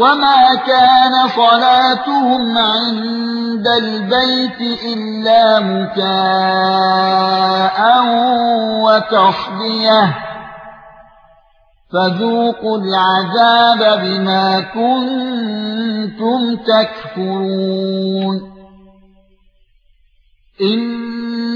وما كان صلاتهم عند البيت الا مكاء وتصديه فذوقوا العذاب بما كنتم تكفرون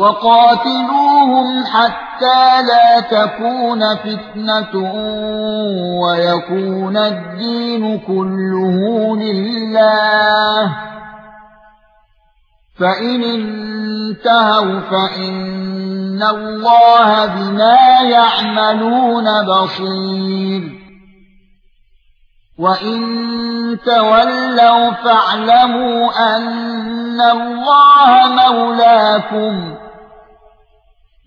وقاتلوهم حتى لا تكون فتنة ويكون الدين كله لله. فإن انتهوا فإن الله بما يعملون بصير. وإن تولوا فاعلموا أن الله مولاكم